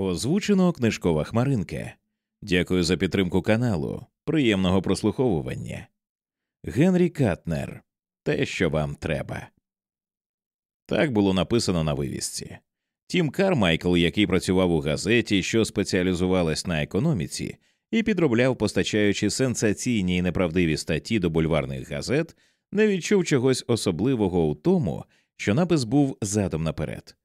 Озвучено книжкова хмаринка. Дякую за підтримку каналу. Приємного прослуховування. Генрі Катнер. Те, що вам треба. Так було написано на вивісці. Тім Кармайкл, який працював у газеті, що спеціалізувалась на економіці, і підробляв, постачаючи сенсаційні і неправдиві статті до бульварних газет, не відчув чогось особливого у тому, що напис був задом наперед.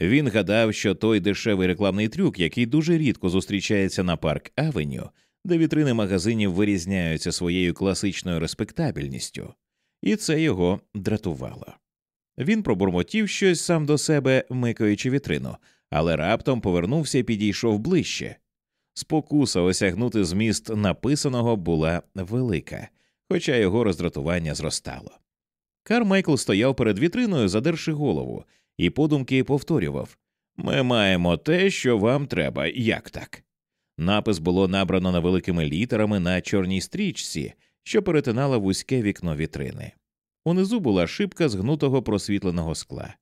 Він гадав, що той дешевий рекламний трюк, який дуже рідко зустрічається на парк Авеню, де вітрини магазинів вирізняються своєю класичною респектабельністю, і це його дратувало. Він пробурмотів щось сам до себе, вмикаючи вітрину, але раптом повернувся і підійшов ближче. Спокуса осягнути зміст написаного була велика, хоча його роздратування зростало. Кармайкл стояв перед вітриною, задерши голову, і подумки повторював Ми маємо те, що вам треба, як так. Напис було набрано невеликими літерами на чорній стрічці, що перетинала вузьке вікно вітрини. Унизу була шибка згнутого просвітленого скла.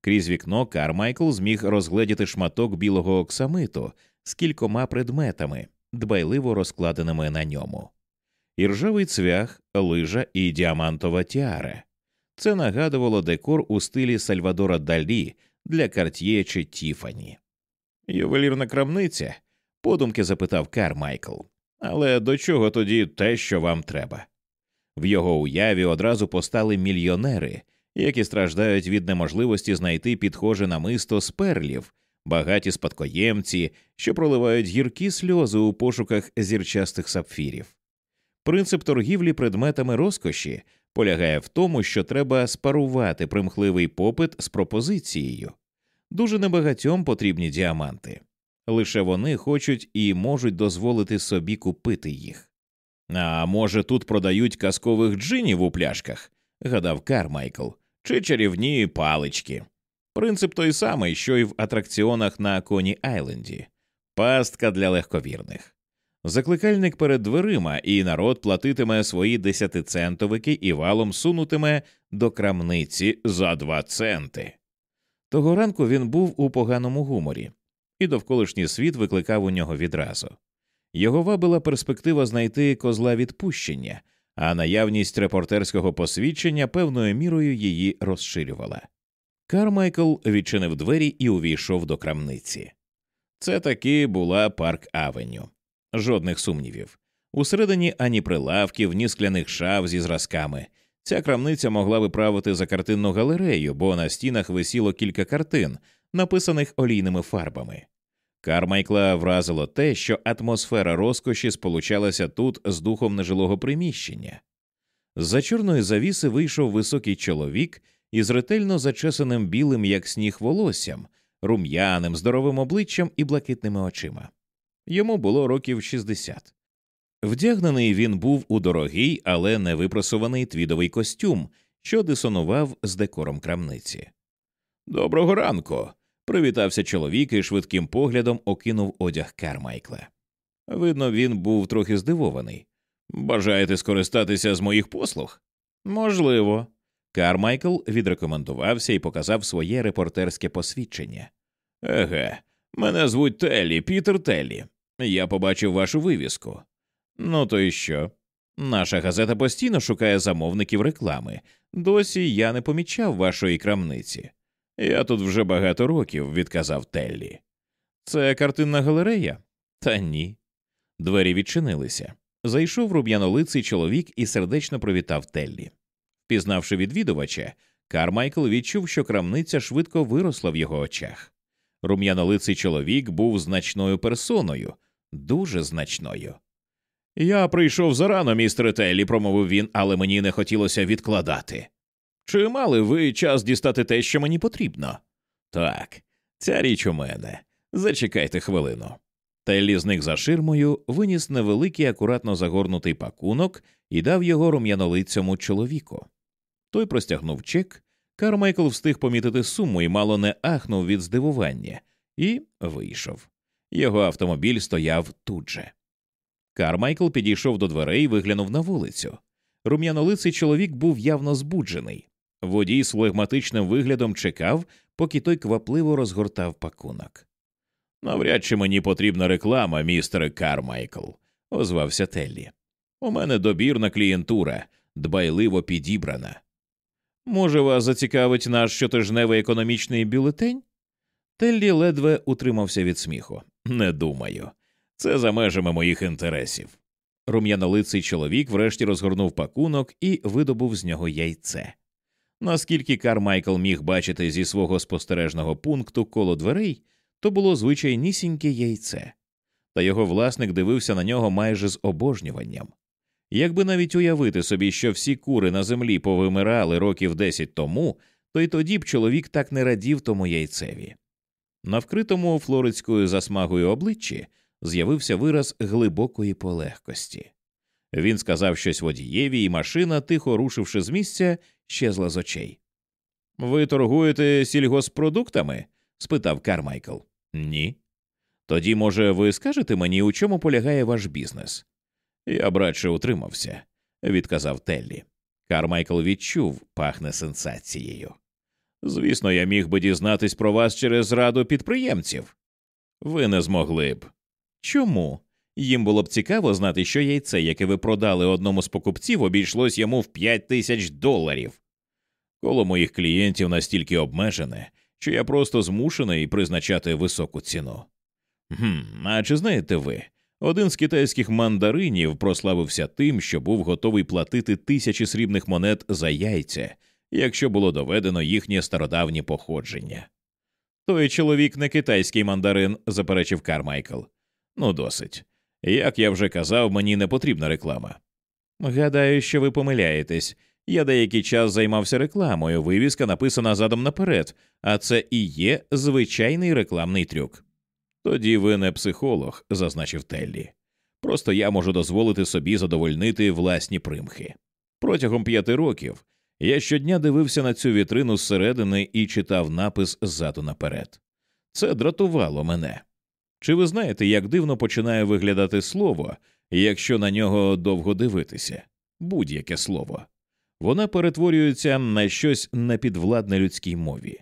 Крізь вікно Кармайкл зміг розгледіти шматок білого оксамиту з кількома предметами, дбайливо розкладеними на ньому. Іржавий цвях, лижа і діамантова тіара. Це нагадувало декор у стилі Сальвадора Далі для Карт'є чи Тіфані. Ювелірна крамниця? подумки запитав Кармайкл. Але до чого тоді те, що вам треба? В його уяві одразу постали мільйонери, які страждають від неможливості знайти підхоже намисто з перлів, багаті спадкоємці, що проливають гіркі сльози у пошуках зірчастих сапфірів. Принцип торгівлі предметами розкоші полягає в тому, що треба спарувати примхливий попит з пропозицією. Дуже небагатьом потрібні діаманти, лише вони хочуть і можуть дозволити собі купити їх. А може, тут продають казкових джинів у пляшках, гадав Кармайкл, чи чарівні палички. Принцип той самий, що й в атракціонах на Коні Айленді пастка для легковірних. Закликальник перед дверима, і народ платитиме свої десятицентовики і валом сунутиме до крамниці за два центи. Того ранку він був у поганому гуморі, і довколишній світ викликав у нього відразу. Його вабила перспектива знайти козла відпущення, а наявність репортерського посвідчення певною мірою її розширювала. Кармайкл відчинив двері і увійшов до крамниці. Це таки була парк Авеню. Жодних сумнівів. Усередині ані прилавків, ні скляних шаф зі зразками. Ця крамниця могла би правити за картинну галерею, бо на стінах висіло кілька картин, написаних олійними фарбами. Кармайкла вразило те, що атмосфера розкоші сполучалася тут з духом нежилого приміщення. З за чорної завіси вийшов високий чоловік із ретельно зачесаним білим, як сніг волоссям, рум'яним, здоровим обличчям і блакитними очима. Йому було років 60. Вдягнений він був у дорогий, але не випрасуваний твідовий костюм, що дисонував з декором крамниці. Доброго ранку. Привітався чоловік і швидким поглядом окинув одяг Кармайкла. Видно, він був трохи здивований. Бажаєте скористатися з моїх послуг? Можливо. Кармайкл відрекомендувався і показав своє репортерське посвідчення. Еге, мене звуть Теллі, Пітер Теллі. Я побачив вашу вивіску. Ну то й що? Наша газета постійно шукає замовників реклами. Досі я не помічав вашої крамниці. Я тут вже багато років, відказав Теллі. Це картинна галерея? Та ні. Двері відчинилися. Зайшов руб'янолиций чоловік і сердечно привітав Теллі. Пізнавши відвідувача, Кармайкл відчув, що крамниця швидко виросла в його очах. Рум'янолиций чоловік був значною персоною, дуже значною. Я прийшов зарано, містер Теллі, промовив він, але мені не хотілося відкладати. Чи мали ви час дістати те, що мені потрібно? Так, ця річ у мене. Зачекайте хвилину. Теллі зник за ширмою, виніс невеликий акуратно загорнутий пакунок і дав його рум'янолицьому чоловіку. Той простягнув чек. Кармайкл встиг помітити суму і мало не ахнув від здивування, і вийшов. Його автомобіль стояв тут же. Кармайкл підійшов до дверей і виглянув на вулицю. Рум'янолиций чоловік був явно збуджений. Водій з флегматичним виглядом чекав, поки той квапливо розгортав пакунок. Навряд чи мені потрібна реклама, містере Кармайкл, озвався Теллі. У мене добірна клієнтура, дбайливо підібрана. Може, вас зацікавить наш щотижневий економічний бюлетень? Теллі ледве утримався від сміху. Не думаю. Це за межами моїх інтересів. Рум'янолиций чоловік врешті розгорнув пакунок і видобув з нього яйце. Наскільки Кармайкл міг бачити зі свого спостережного пункту коло дверей, то було звичайнісіньке яйце, та його власник дивився на нього майже з обожнюванням. Якби навіть уявити собі, що всі кури на землі повимирали років десять тому, то й тоді б чоловік так не радів тому яйцеві. На вкритому флоридською засмагою обличчі з'явився вираз глибокої полегкості. Він сказав щось водієві, і машина, тихо рушивши з місця, щезла з очей. Ви торгуєте сільгоспродуктами? спитав Кармайкл. Ні. Тоді, може, ви скажете мені, у чому полягає ваш бізнес? Я б радше утримався, відказав Теллі. Кармайкл відчув, пахне сенсацією. Звісно, я міг би дізнатись про вас через раду підприємців. Ви не змогли б. Чому? Їм було б цікаво знати, що яйце, яке ви продали одному з покупців, обійшлось йому в п'ять тисяч доларів. Коло моїх клієнтів настільки обмежене, що я просто змушений призначати високу ціну. Гм, А чи знаєте ви, один з китайських мандаринів прославився тим, що був готовий платити тисячі срібних монет за яйця, якщо було доведено їхнє стародавнє походження. Той чоловік не китайський мандарин, заперечив Кармайкл. Ну, досить. Як я вже казав, мені не потрібна реклама. Гадаю, що ви помиляєтесь. Я деякий час займався рекламою, вивіска написана задом наперед, а це і є звичайний рекламний трюк. Тоді ви не психолог, зазначив Теллі. Просто я можу дозволити собі задовольнити власні примхи. Протягом п'яти років я щодня дивився на цю вітрину зсередини і читав напис ззаду наперед. Це дратувало мене. Чи ви знаєте, як дивно починає виглядати слово, якщо на нього довго дивитися? Будь-яке слово. Вона перетворюється на щось непідвладне людській мові.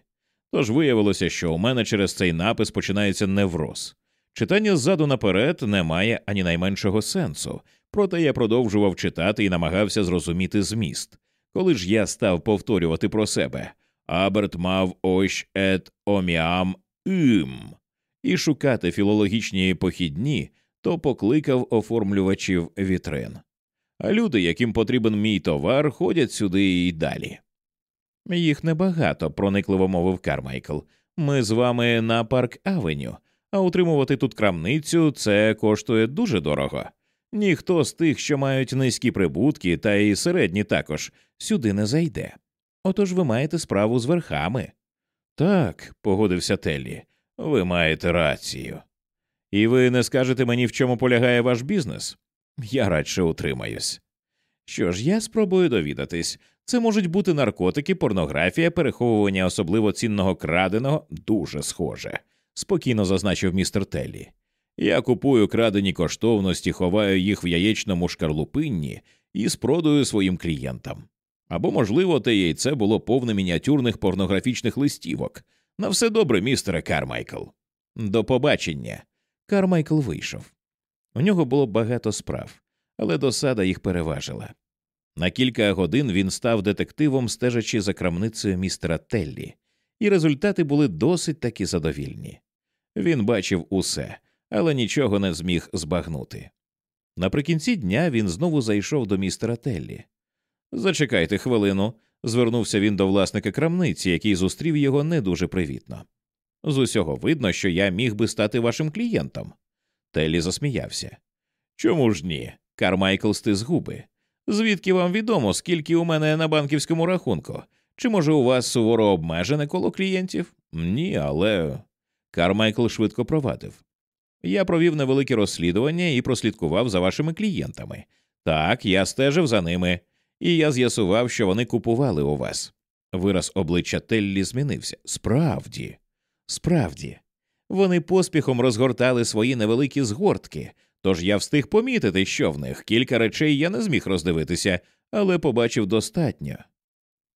Тож виявилося, що у мене через цей напис починається невроз. Читання ззаду наперед не має ані найменшого сенсу, проте я продовжував читати і намагався зрозуміти зміст. Коли ж я став повторювати про себе Аберт мав ось ет оміам ім і шукати філологічні похідні, то покликав оформлювачів вітрин. А люди, яким потрібен мій товар, ходять сюди і далі. Їх небагато, проникливо мовив Кармайкл. Ми з вами на парк Авеню, а утримувати тут крамницю це коштує дуже дорого. Ніхто з тих, що мають низькі прибутки, та й середні також, сюди не зайде. Отож ви маєте справу з верхами. Так, погодився Теллі, ви маєте рацію. І ви не скажете мені, в чому полягає ваш бізнес? Я радше утримаюсь. Що ж, я спробую довідатись. Це можуть бути наркотики, порнографія, переховування особливо цінного краденого, дуже схоже, спокійно зазначив містер Теллі. Я купую крадені коштовності, ховаю їх в яєчному шкарлупинні і спродаю своїм клієнтам. Або, можливо, те яйце було повне мініатюрних порнографічних листівок. На все добре, містере Кармайкл. До побачення. Кармайкл вийшов. У нього було багато справ, але досада їх переважила. На кілька годин він став детективом, стежачи за крамницею містера Теллі, і результати були досить таки задовільні. Він бачив усе, але нічого не зміг збагнути. Наприкінці дня він знову зайшов до містера Теллі. Зачекайте хвилину, звернувся він до власника крамниці, який зустрів його не дуже привітно. З усього видно, що я міг би стати вашим клієнтом. Теллі засміявся. Чому ж ні? Кармайкл стис губи. Звідки вам відомо, скільки у мене на банківському рахунку? Чи може у вас суворо обмежене коло клієнтів? Ні, але. Кармайкл швидко провадив. Я провів невелике розслідування і прослідкував за вашими клієнтами. Так, я стежив за ними, і я з'ясував, що вони купували у вас. Вираз обличчя Теллі змінився. Справді, справді, вони поспіхом розгортали свої невеликі згортки, тож я встиг помітити, що в них кілька речей я не зміг роздивитися, але побачив достатньо.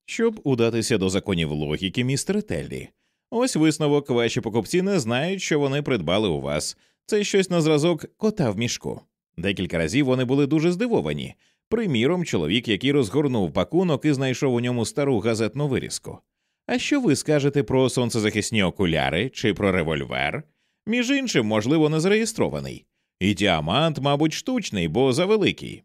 Щоб удатися до законів логіки, містер Теллі, Ось висновок ваші покупці не знають, що вони придбали у вас. Це щось на зразок кота в мішку. Декілька разів вони були дуже здивовані. Приміром, чоловік, який розгорнув пакунок і знайшов у ньому стару газетну вирізку. А що ви скажете про сонцезахисні окуляри чи про револьвер? Між іншим, можливо, не зареєстрований. І діамант, мабуть, штучний, бо завеликий.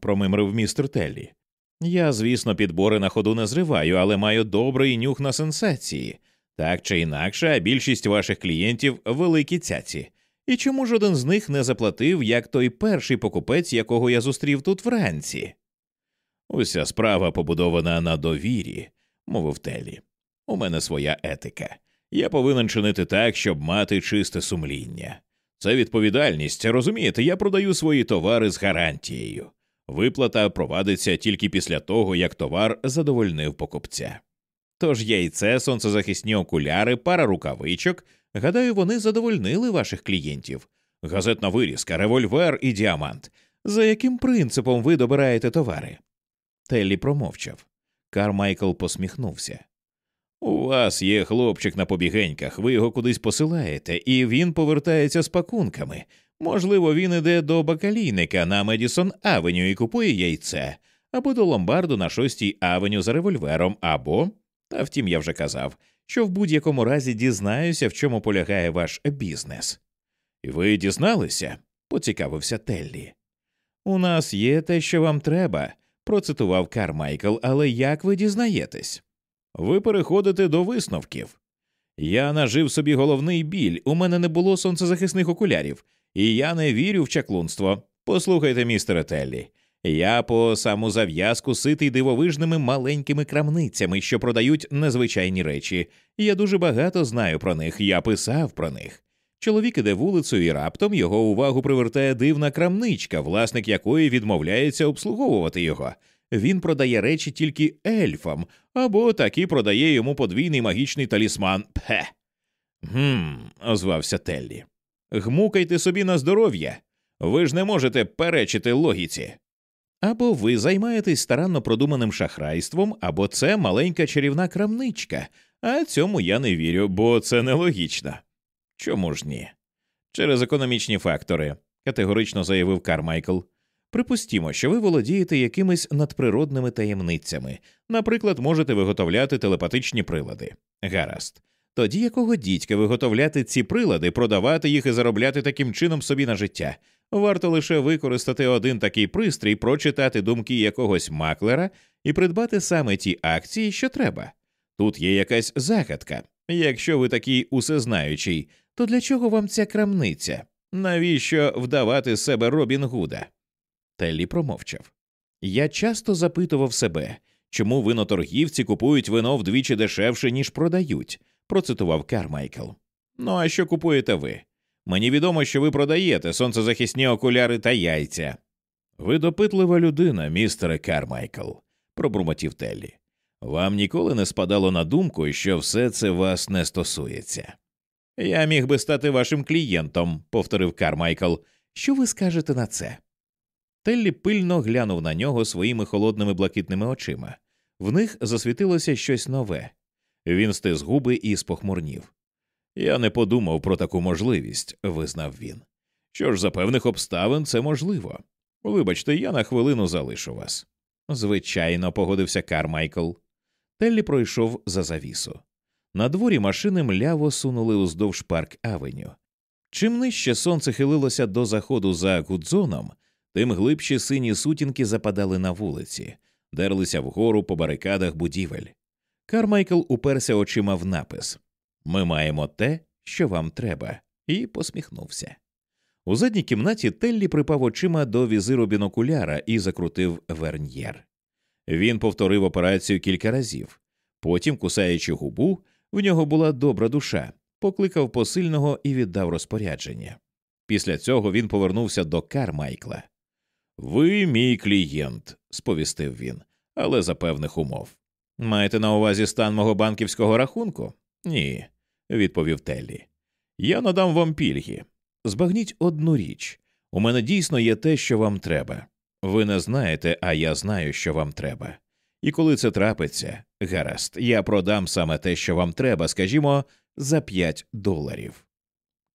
промимрив містер Теллі. Я, звісно, підбори на ходу не зриваю, але маю добрий нюх на сенсації. Так чи інакше, а більшість ваших клієнтів великі цяці. І чому жоден з них не заплатив, як той перший покупець, якого я зустрів тут вранці? Уся справа побудована на довірі, мовив Теллі. У мене своя етика. Я повинен чинити так, щоб мати чисте сумління. Це відповідальність. Розумієте, я продаю свої товари з гарантією. Виплата провадиться тільки після того, як товар задовольнив покупця. Тож яйце, сонцезахисні окуляри, пара рукавичок. Гадаю, вони задовольнили ваших клієнтів. Газетна вирізка, револьвер і діамант. За яким принципом ви добираєте товари? Теллі промовчав. Кармайкл посміхнувся. У вас є хлопчик на побігеньках, ви його кудись посилаєте, і він повертається з пакунками. Можливо, він іде до бакалійника на Медісон Авеню і купує яйце, або до ломбарду на шостій авеню за револьвером, або. Та втім, я вже казав, що в будь-якому разі дізнаюся, в чому полягає ваш бізнес. Ви дізналися? поцікавився Теллі. У нас є те, що вам треба, процитував Кармайкл, але як ви дізнаєтесь? Ви переходите до висновків. Я нажив собі головний біль, у мене не було сонцезахисних окулярів, і я не вірю в чаклунство. Послухайте, містере Теллі, я по саму зав'язку ситий дивовижними маленькими крамницями, що продають незвичайні речі. Я дуже багато знаю про них, я писав про них. Чоловік іде вулицею і раптом його увагу привертає дивна крамничка, власник якої відмовляється обслуговувати його. Він продає речі тільки ельфам, або таки продає йому подвійний магічний талісман. Пхе. Гм, озвався Теллі. Гмукайте собі на здоров'я. Ви ж не можете перечити логіці. Або ви займаєтесь старанно продуманим шахрайством, або це маленька чарівна крамничка, а цьому я не вірю, бо це нелогічно. Чому ж ні? Через економічні фактори, категорично заявив Кармайкл. Припустімо, що ви володієте якимись надприродними таємницями, наприклад, можете виготовляти телепатичні прилади. Гаразд. Тоді якого дідька виготовляти ці прилади, продавати їх і заробляти таким чином собі на життя? Варто лише використати один такий пристрій, прочитати думки якогось маклера і придбати саме ті акції, що треба. Тут є якась загадка. Якщо ви такий усезнаючий, то для чого вам ця крамниця? Навіщо вдавати себе Робін Гуда? Теллі промовчав. Я часто запитував себе, чому виноторгівці купують вино вдвічі дешевше, ніж продають, процитував Кармайкл. Ну а що купуєте ви? Мені відомо, що ви продаєте сонцезахисні окуляри та яйця. Ви допитлива людина, містере Кармайкл, пробурмотів Теллі. Вам ніколи не спадало на думку, що все це вас не стосується. Я міг би стати вашим клієнтом, повторив Кармайкл. Що ви скажете на це? Теллі пильно глянув на нього своїми холодними блакитними очима. В них засвітилося щось нове. Він стис губи і спохмурнів. Я не подумав про таку можливість, визнав він. Що ж, за певних обставин це можливо. Вибачте, я на хвилину залишу вас. Звичайно, погодився Кармайкл. Теллі пройшов за завісу. На дворі машини мляво сунули уздовж парк Авеню. Чим нижче сонце хилилося до заходу за Гудзоном, тим глибші сині сутінки западали на вулиці, дерлися вгору по барикадах будівель. Кармайкл уперся очима в напис Ми маємо те, що вам треба, і посміхнувся. У задній кімнаті Теллі припав очима до візиру бінокуляра і закрутив верньєр. Він повторив операцію кілька разів. Потім, кусаючи губу, в нього була добра душа, покликав посильного і віддав розпорядження. Після цього він повернувся до Кармайкла. Ви мій клієнт, сповістив він, але за певних умов. Маєте на увазі стан мого банківського рахунку? Ні, відповів Теллі. Я надам вам пільги. Збагніть одну річ. У мене дійсно є те, що вам треба. Ви не знаєте, а я знаю, що вам треба. І коли це трапиться, гаразд, я продам саме те, що вам треба, скажімо, за п'ять доларів.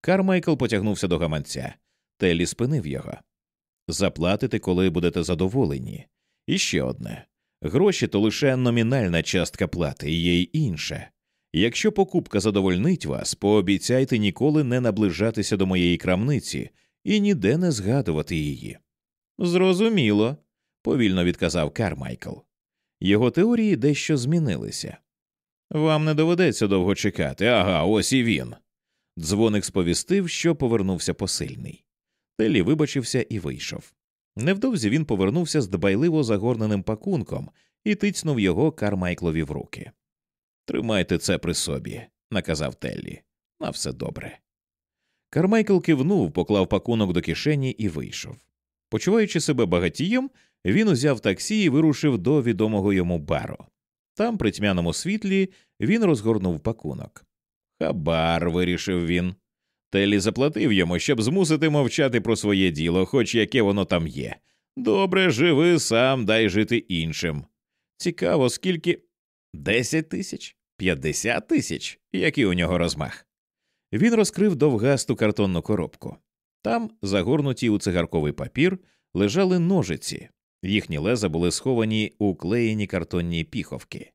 Кармайкл потягнувся до гаманця. Теллі спинив його. Заплатите, коли будете задоволені. І ще одне гроші то лише номінальна частка плати, є й інше. Якщо покупка задовольнить вас, пообіцяйте ніколи не наближатися до моєї крамниці і ніде не згадувати її. Зрозуміло, повільно відказав Кармайкл. Його теорії дещо змінилися. Вам не доведеться довго чекати, ага, ось і він. Дзвоник сповістив, що повернувся посильний. Телі вибачився і вийшов. Невдовзі він повернувся з дбайливо загорненим пакунком і тицнув його Кармайклові в руки. Тримайте це при собі, наказав Теллі. На все добре. Кармайкл кивнув, поклав пакунок до кишені і вийшов. Почуваючи себе багатієм, він узяв таксі і вирушив до відомого йому бару. Там, при тьмяному світлі, він розгорнув пакунок. Хабар, вирішив він. Теллі заплатив йому, щоб змусити мовчати про своє діло, хоч яке воно там є. Добре, живи сам, дай жити іншим. Цікаво, скільки. Десять тисяч? П'ятдесят тисяч? Який у нього розмах? Він розкрив довгасту картонну коробку. Там, загорнуті у цигарковий папір, лежали ножиці, їхні леза були сховані у клеєні картонні піховки.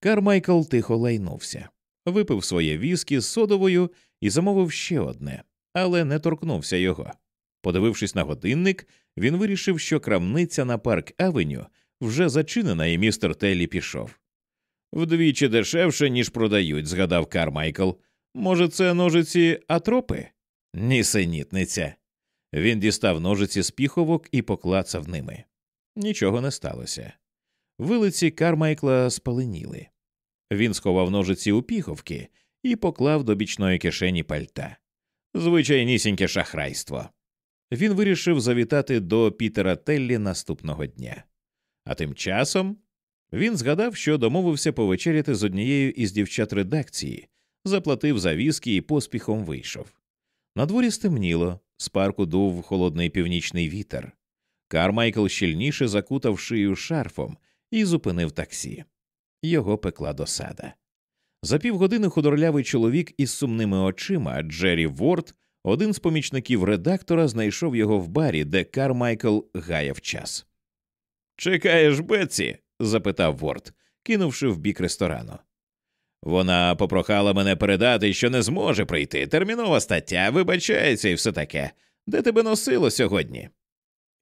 Кармайкл тихо лайнувся, випив своє віскі з содовою і замовив ще одне, але не торкнувся його. Подивившись на годинник, він вирішив, що крамниця на парк Авеню вже зачинена, і містер Теллі пішов. Вдвічі дешевше, ніж продають, згадав Кармайкл. Може, це ножиці атропи? Нісенітниця. Він дістав ножиці з піховок і поклацав ними. Нічого не сталося. Вилиці Кармайкла спаленіли. Він сховав ножиці у піховки і поклав до бічної кишені пальта. Звичайнісіньке шахрайство. Він вирішив завітати до Пітера Теллі наступного дня. А тим часом він згадав, що домовився повечеряти з однією із дівчат редакції, заплатив за віскі і поспіхом вийшов. На дворі стемніло, з парку дув холодний північний вітер. Кармайкл щільніше закутав шию шарфом і зупинив таксі. Його пекла досада. За півгодини худорлявий чоловік із сумними очима Джері Ворд, один з помічників редактора, знайшов його в барі, де Кармайкл гаяв час. Чекаєш, Бетсі? запитав Ворд, кинувши в бік ресторану. Вона попрохала мене передати, що не зможе прийти. Термінова стаття, вибачається і все таке. Де тебе носило сьогодні?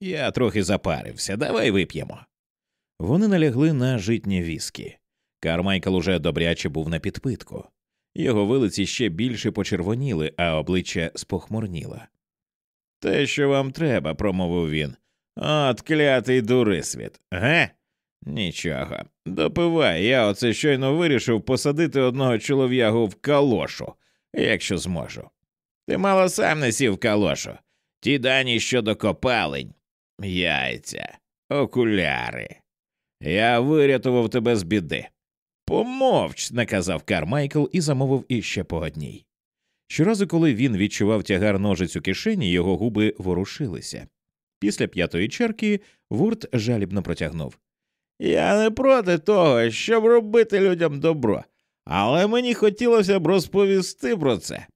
Я трохи запарився, давай вип'ємо. Вони налягли на житні віскі. Кармайкл уже добряче був на підпитку. Його вилиці ще більше почервоніли, а обличчя спохмурніло. Те, що вам треба, промовив він. От клятий дурисвіт, ге? Нічого. Допивай, я оце щойно вирішив посадити одного чолов'ягу в калошу, якщо зможу. Ти мало сам не сів калошу. Ті дані щодо копалень, яйця, окуляри. Я вирятував тебе з біди. Помовч, наказав Кармайкл і замовив іще по одній. Щоразу, коли він відчував тягар ножиць у кишені, його губи ворушилися. Після п'ятої черки Вурт жалібно протягнув. Я не проти того, щоб робити людям добро, але мені хотілося б розповісти про це.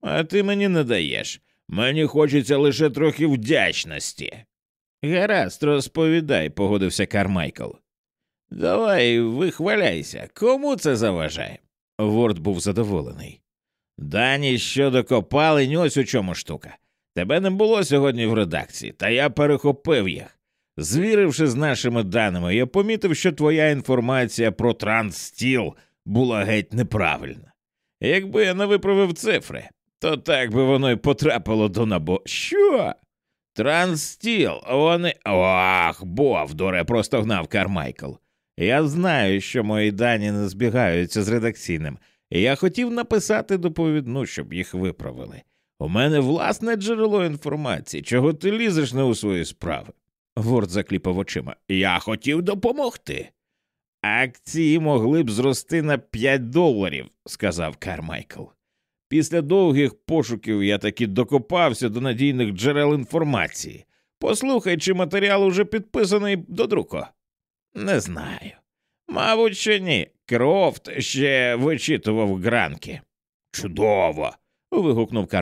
А ти мені не даєш. Мені хочеться лише трохи вдячності. Гаразд, розповідай, погодився Кармайкл. Давай вихваляйся, кому це заважає? Ворд був задоволений. Дані щодо копалень, ось у чому штука. Тебе не було сьогодні в редакції, та я перехопив їх. Звіривши з нашими даними, я помітив, що твоя інформація про трансстіл була геть неправильна. Якби я не виправив цифри, то так би воно й потрапило до набо. Що? Трансстіл, вони. Ох, бовдуре, простогнав Кармайкл. Я знаю, що мої дані не збігаються з редакційним, і я хотів написати доповідну, щоб їх виправили. У мене власне джерело інформації, чого ти лізеш не у свої справи. Ворд закліпав очима. Я хотів допомогти. Акції могли б зрости на п'ять доларів, сказав Кармайкл. Після довгих пошуків я таки докопався до надійних джерел інформації. Послухай, чи матеріал уже підписаний до друку. Не знаю. Мабуть, що ні. Крофт ще вичитував гранки. Чудово. вигукнув Кармайкл.